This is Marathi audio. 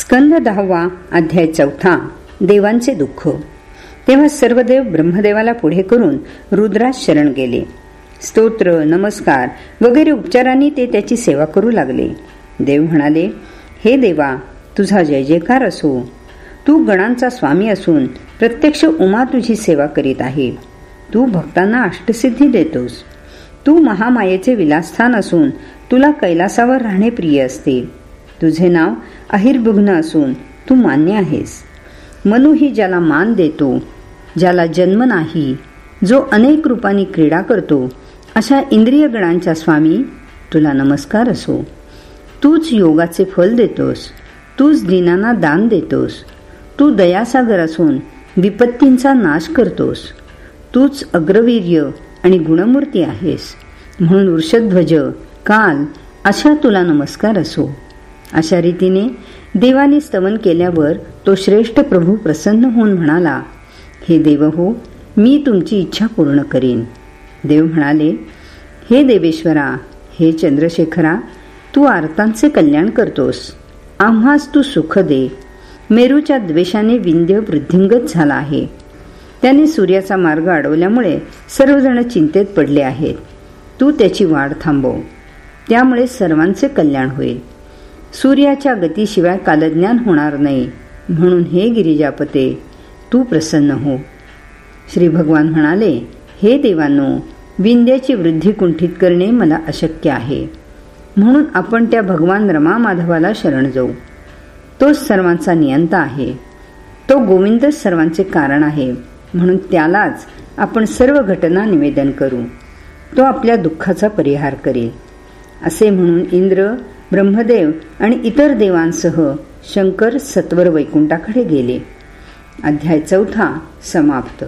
स्कंद दहावा अध्याय चौथा देवांचे दुःख. तेव्हा सर्व देव ब्रह्मदेवाला पुढे करून रुद्रास शरण गेले. स्तोत्र नमस्कार वगैरे उपचारांनी ते त्याची सेवा करू लागले. देव म्हणाले हे देवा तुझा जय जयकार असो. तू गणांचा स्वामी असून प्रत्यक्ष उमा तुझी सेवा करीत आहे. तू भक्तांना अष्टसिद्धी देतोस. तू महामायेचे विलासस्थान असून तुला कैलासावर राहणे प्रिय असते. तुझे नाव अहिर्भुग्न असून तू मान्य आहेस. मनु ही ज्याला मान देतो ज्याला जन्म नाही जो अनेक रूपांनी क्रीडा करतो अशा इंद्रिय गणांच्या स्वामी तुला नमस्कार असो. तूच योगाचे फल देतोस तूच दिनांना दान देतोस. तू दयासागर असून विपत्तींचा नाश करतोस. तूच अग्रवीर्य आणि गुणमूर्ती आहेस. म्हणून वृषध्वज काल अशा तुला नमस्कार असो. अशा रीतीने देवाने स्तवन केल्यावर तो श्रेष्ठ प्रभू प्रसन्न होऊन म्हणाला हे देव हो मी तुमची इच्छा पूर्ण करीन. देव म्हणाले हे देवेश्वरा हे चंद्रशेखरा तू आर्तांचे कल्याण करतोस. आम्हास तू सुख दे. मेरूच्या द्वेषाने विंध्य वृद्धिंगत झाला आहे. त्याने सूर्याचा मार्ग अडवल्यामुळे सर्वजण चिंतेत पडले आहेत. तू त्याची वाढ थांबव. त्यामुळे सर्वांचे कल्याण होईल. सूर्याच्या गतीशिवाय कालज्ञान होणार नाही. म्हणून हे गिरिजापते तू प्रसन्न हो. श्री भगवान म्हणाले हे देवांनो विंध्याची वृद्धी कुंठित करणे मला अशक्य आहे. म्हणून आपण त्या भगवान रमा माधवाला शरण जाऊ. तोच सर्वांचा नियंता आहे. तो गोविंदच सर्वांचे कारण आहे. म्हणून त्यालाच आपण सर्व घटना निवेदन करू. तो आपल्या दुःखाचा परिहार करेल. असे म्हणून इंद्र ब्रह्मदेव आणि इतर देवांसह शंकर सत्वर वैकुंठाकडे गेले. अध्याय चौथा समाप्त.